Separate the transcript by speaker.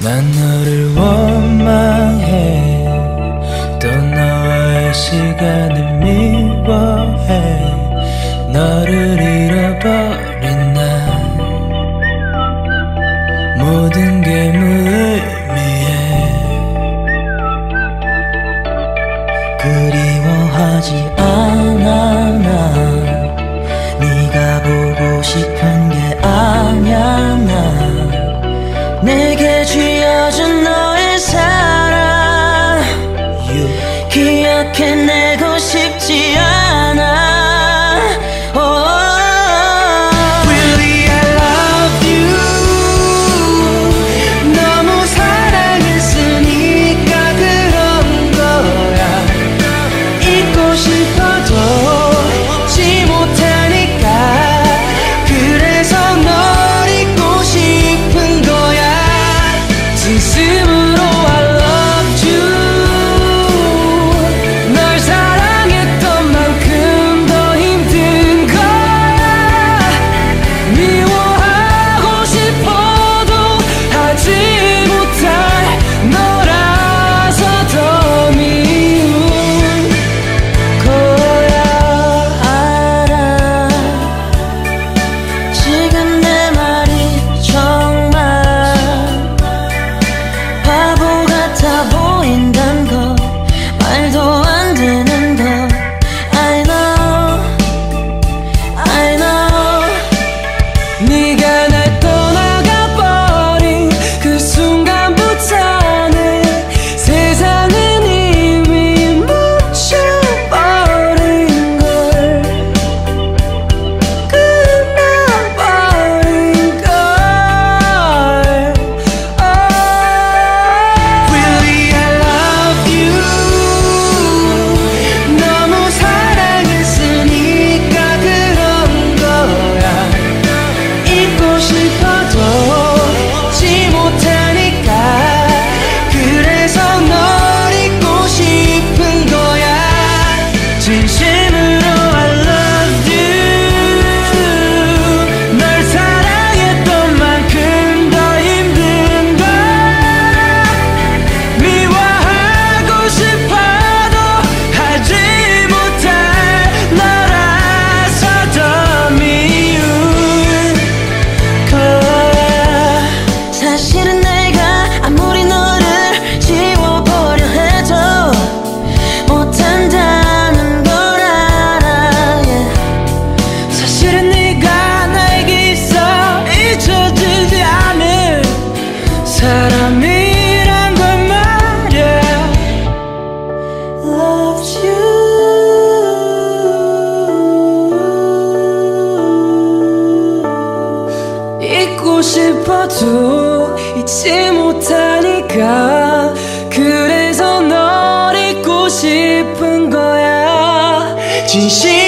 Speaker 1: 난 너를 원망해. 또 너와의 시간을
Speaker 2: 내게 쥐어준 너의 사랑 you. 기억해내고 싶지 않아 잊고 싶어도 잊지 못하니까 그래서 널 잊고 싶은 거야. 진심